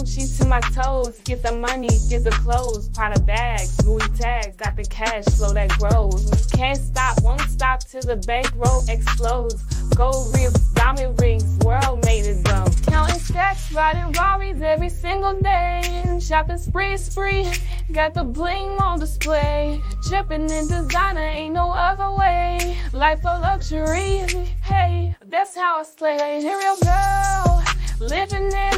Gucci to my toes. Get the money, get the clothes. Prada bags, Louis tags. Got the cash flow that grows. Can't stop, won't stop till the bankroll explodes. Gold rings, diamond rings, world made it dumb. Counting stacks, riding Rarries every single day. Shopping spree, spree. Got the bling on display. Dripping in designer, ain't no other way. Life of luxury, hey, that's how I slay. Real girl, living in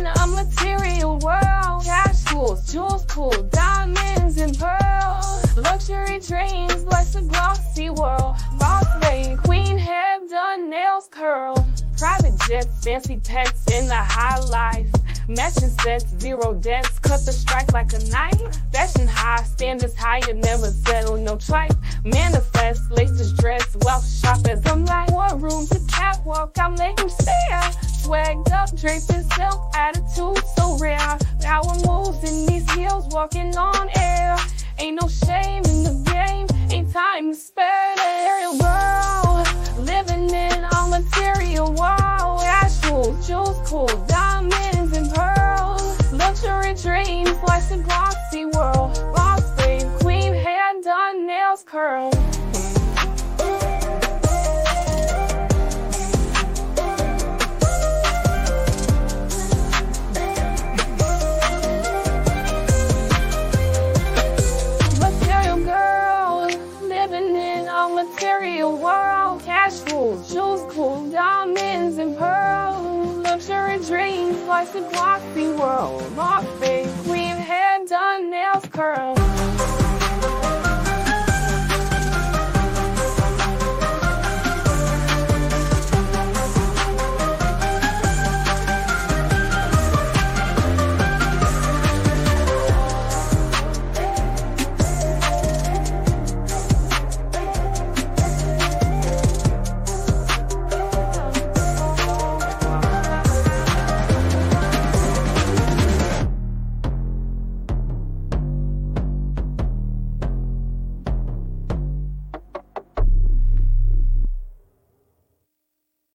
jewels cool, diamonds and pearls. Luxury dreams, life's a glossy world. Boss lady, queen hair done, nails curl. Private jets, fancy pets in the high life. Matching sets, zero debts, cut the strike like a knife. Fashion high, standards high, you never settle, no tripe. Manifest, laces dress, wealth shop as I'm like. War room to catwalk, I'm them stare. Swagged up, draped in silk, cool diamonds and pearls. Luxury dreams, a glossy world. Boss babe, queen hair done, nails curled. Life's a glossy world. Moth face, queen hair done, nails curled.